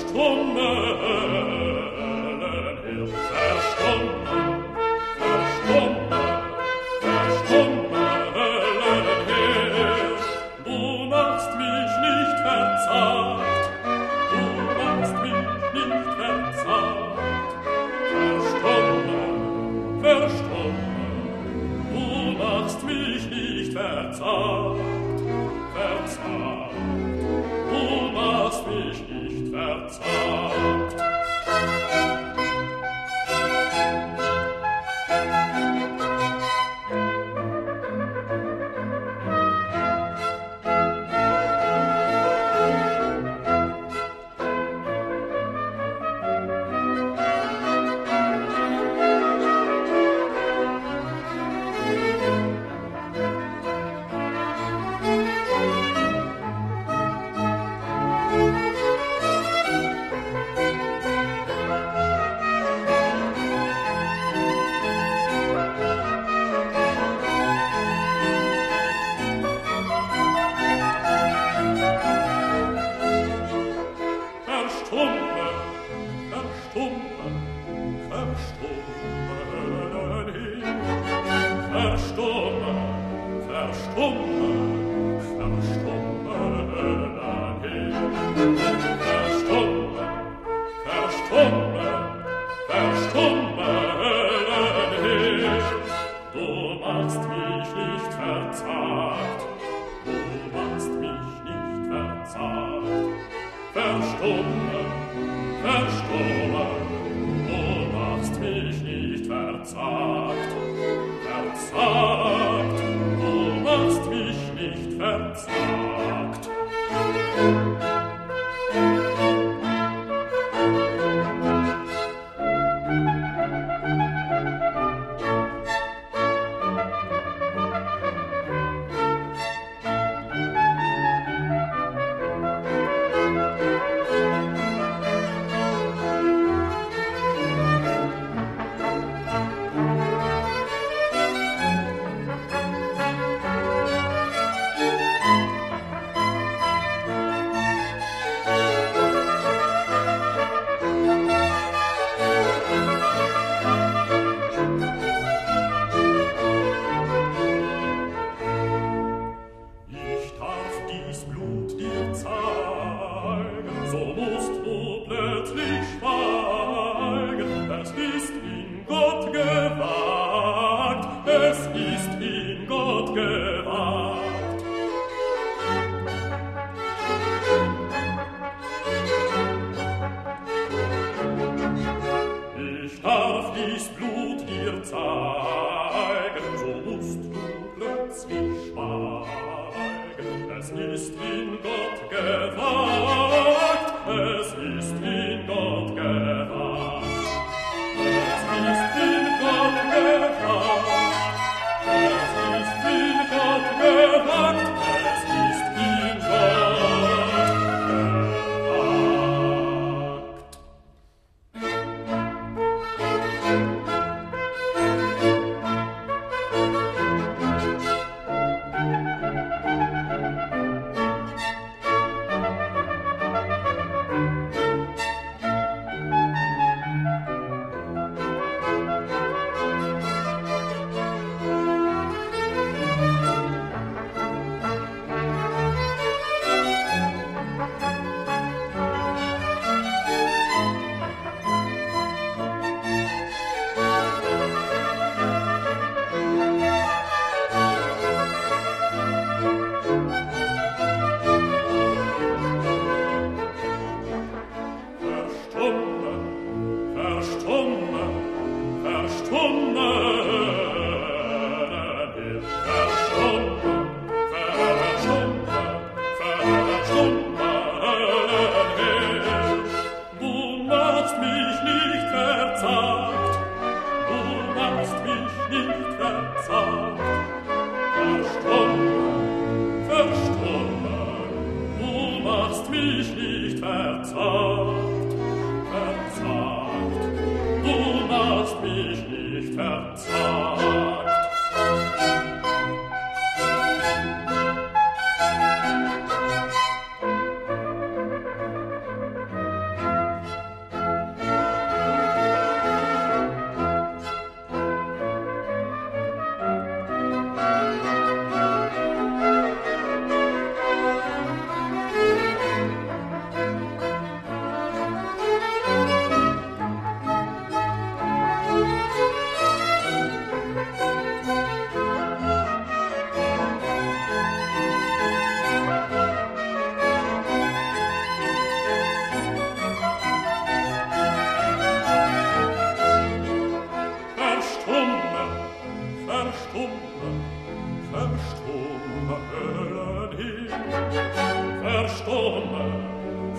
Stumme, Helen, Stumme, oh verstummen, verstummen, du machst mich nicht verzagt, verzagt, du machst mich nicht verzagt. ist verzagt, verzagt, du darfst mich nicht verzagt. verstumme, verstumme Höhlen hin. Verstumme,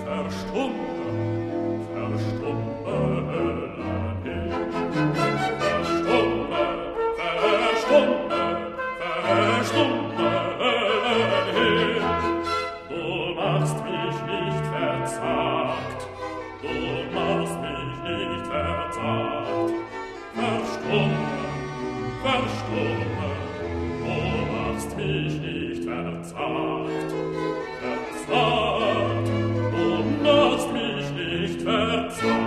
verstumme, verstumme Höhlen verstummen, o machst mich nicht verzagt. Verzagt, o machst mich nicht verzagt.